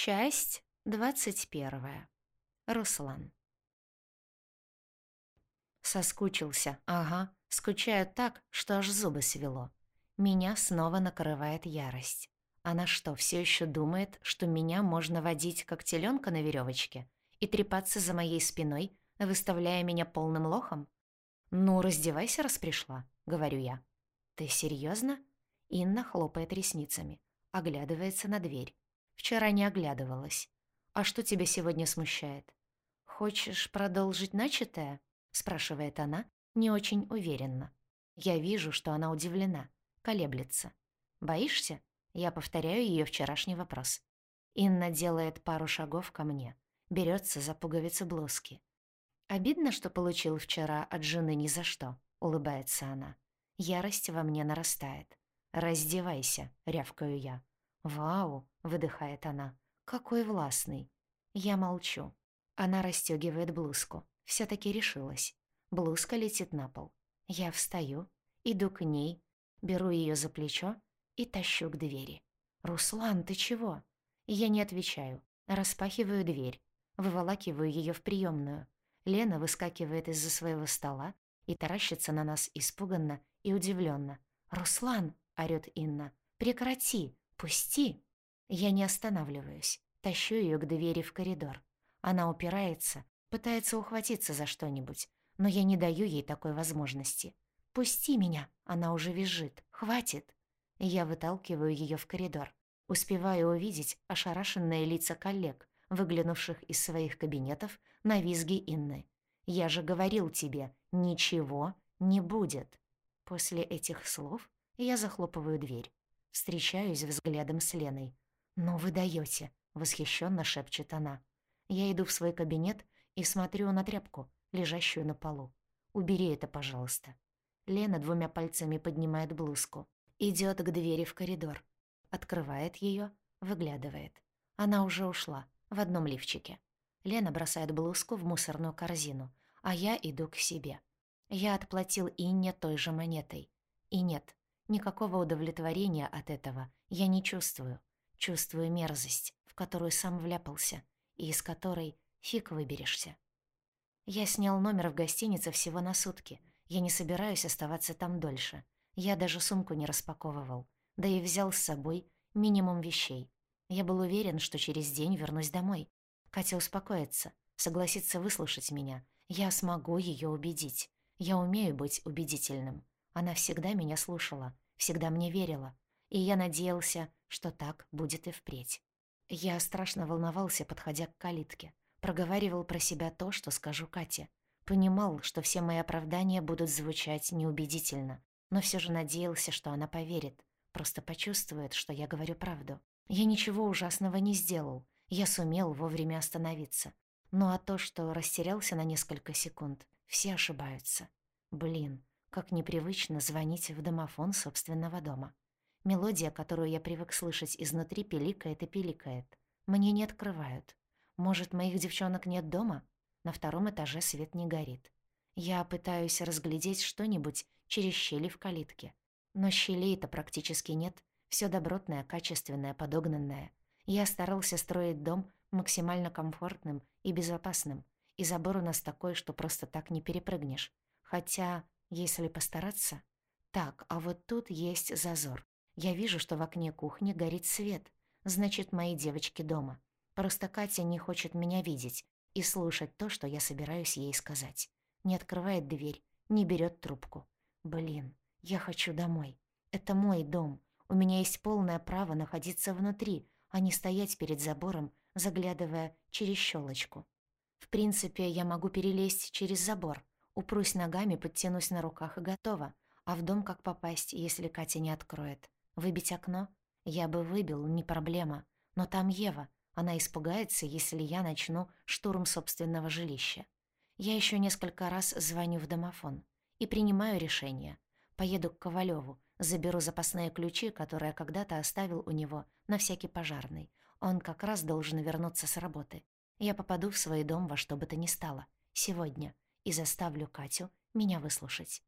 Часть двадцать первая. Руслан. Соскучился, ага, скучаю так, что аж зубы свело. Меня снова накрывает ярость. Она что, все еще думает, что меня можно водить как теленка на веревочке и трепаться за моей спиной, выставляя меня полным лохом? «Ну, раздевайся, раз пришла», — говорю я. «Ты серьезно? Инна хлопает ресницами, оглядывается на дверь. Вчера не оглядывалась. А что тебя сегодня смущает? Хочешь продолжить начатое? спрашивает она, не очень уверенно. Я вижу, что она удивлена, колеблется. Боишься? Я повторяю ее вчерашний вопрос. Инна делает пару шагов ко мне, берется за пуговицу блузки. Обидно, что получил вчера от жены ни за что, улыбается она. Ярость во мне нарастает. «Раздевайся», — рявкаю я. «Вау!» — выдыхает она. «Какой властный!» Я молчу. Она расстёгивает блузку. все таки решилась. Блузка летит на пол. Я встаю, иду к ней, беру её за плечо и тащу к двери. «Руслан, ты чего?» Я не отвечаю. Распахиваю дверь. Выволакиваю её в приёмную. Лена выскакивает из-за своего стола и таращится на нас испуганно и удивлённо. «Руслан!» — орёт Инна. «Прекрати! «Пусти!» Я не останавливаюсь, тащу ее к двери в коридор. Она упирается, пытается ухватиться за что-нибудь, но я не даю ей такой возможности. «Пусти меня!» Она уже визжит. «Хватит!» Я выталкиваю ее в коридор. Успеваю увидеть ошарашенные лица коллег, выглянувших из своих кабинетов на визги Инны. «Я же говорил тебе, ничего не будет!» После этих слов я захлопываю дверь. Встречаюсь взглядом с Леной. «Ну вы даёте», — восхищенно шепчет она. Я иду в свой кабинет и смотрю на тряпку, лежащую на полу. «Убери это, пожалуйста». Лена двумя пальцами поднимает блузку. идет к двери в коридор. Открывает ее, выглядывает. Она уже ушла, в одном лифчике. Лена бросает блузку в мусорную корзину, а я иду к себе. Я отплатил Инне той же монетой. И нет, Никакого удовлетворения от этого я не чувствую. Чувствую мерзость, в которую сам вляпался, и из которой фиг выберешься. Я снял номер в гостинице всего на сутки. Я не собираюсь оставаться там дольше. Я даже сумку не распаковывал. Да и взял с собой минимум вещей. Я был уверен, что через день вернусь домой. Катя успокоится, согласится выслушать меня. Я смогу ее убедить. Я умею быть убедительным. Она всегда меня слушала, всегда мне верила, и я надеялся, что так будет и впредь. Я страшно волновался, подходя к калитке. Проговаривал про себя то, что скажу Кате. Понимал, что все мои оправдания будут звучать неубедительно, но все же надеялся, что она поверит, просто почувствует, что я говорю правду. Я ничего ужасного не сделал, я сумел вовремя остановиться. Ну а то, что растерялся на несколько секунд, все ошибаются. Блин, как непривычно звонить в домофон собственного дома. Мелодия, которую я привык слышать изнутри, пиликает и пиликает. Мне не открывают. Может, моих девчонок нет дома? На втором этаже свет не горит. Я пытаюсь разглядеть что-нибудь через щели в калитке. Но щелей-то практически нет. Всё добротное, качественное, подогнанное. Я старался строить дом максимально комфортным и безопасным. И забор у нас такой, что просто так не перепрыгнешь. Хотя если постараться... Так, а вот тут есть зазор. Я вижу, что в окне кухни горит свет. Значит, мои девочки дома. Просто Катя не хочет меня видеть и слушать то, что я собираюсь ей сказать. Не открывает дверь, не берет трубку. Блин, я хочу домой. Это мой дом. У меня есть полное право находиться внутри, а не стоять перед забором, заглядывая через щелочку. В принципе, я могу перелезть через забор, Упрусь ногами, подтянусь на руках и готово. А в дом как попасть, если Катя не откроет? Выбить окно? Я бы выбил, не проблема. Но там Ева. Она испугается, если я начну штурм собственного жилища. Я еще несколько раз звоню в домофон и принимаю решение. Поеду к Ковалеву, заберу запасные ключи, которые когда-то оставил у него на всякий пожарный. Он как раз должен вернуться с работы. Я попаду в свой дом во что бы то ни стало. Сегодня и заставлю Катю меня выслушать.